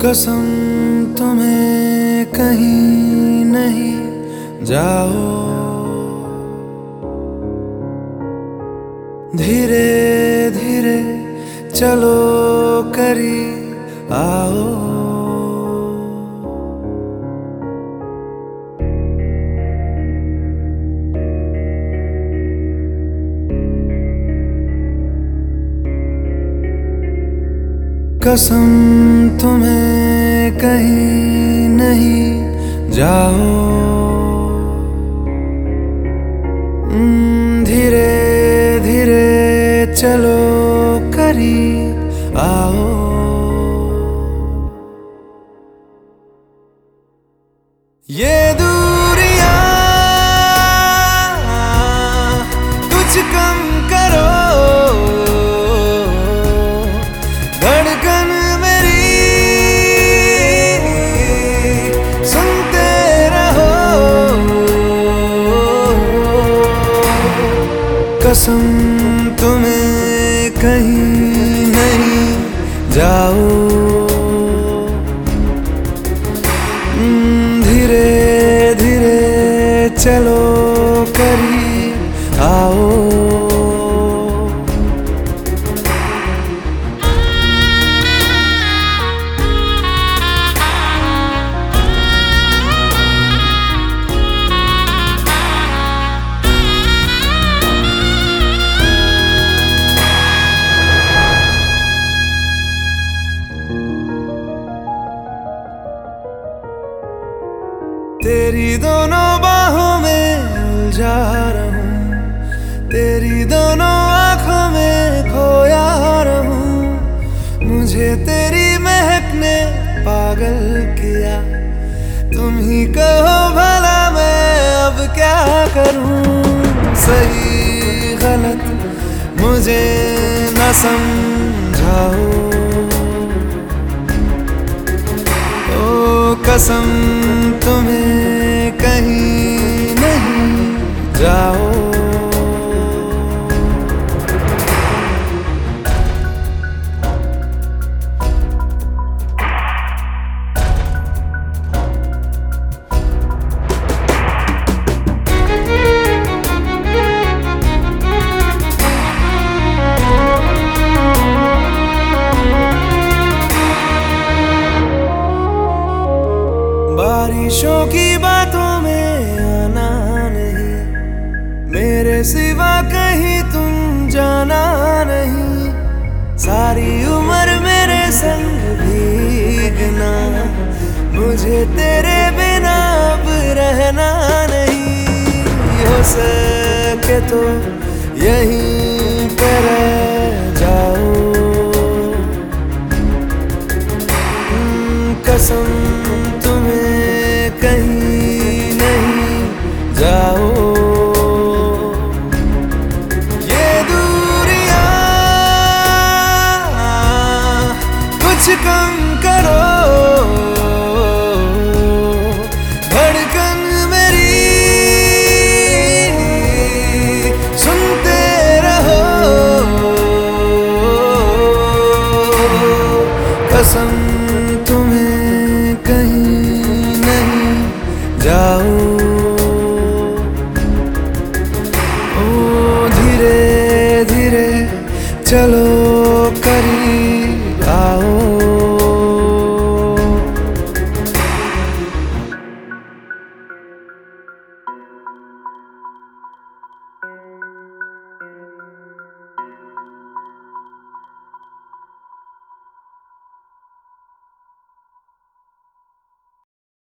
कसम तुम्हें कहीं नहीं जाओ। धीरे धीरे चलो करी आओ। कसम तुम्हें कहीं नहीं जाओ। धीरे धीरे चलो करीब आओ। कसम तुम्हें कहीं नहीं जाओ। हम्म, धीरे धीरे चलो। तेरी दोनों बाहों में उलझा रहूँ तेरी दोनों आँखों में खोया रहूँ। मुझे तेरी महक ने पागल किया। तुम ही कहो भला मैं अब क्या करूँ? सही, गलत, मुझे न समझाओ। ओ कसम तुम्हें कहीं नहीं जाओ। बारिशों की मेरे सिवा कहीं तुम जाना नहीं। सारी उम्र मेरे संग भीगना मुझे तेरे बिना अब रहना नहीं। हो सके तो यहीं पर जाओ। हम्म, कसम कुछ कम करो। धड़कन मेरी। सुनते रहो। कसम तुम्हें कहीं नहीं जाओ ओ धीरे धीरे चलो।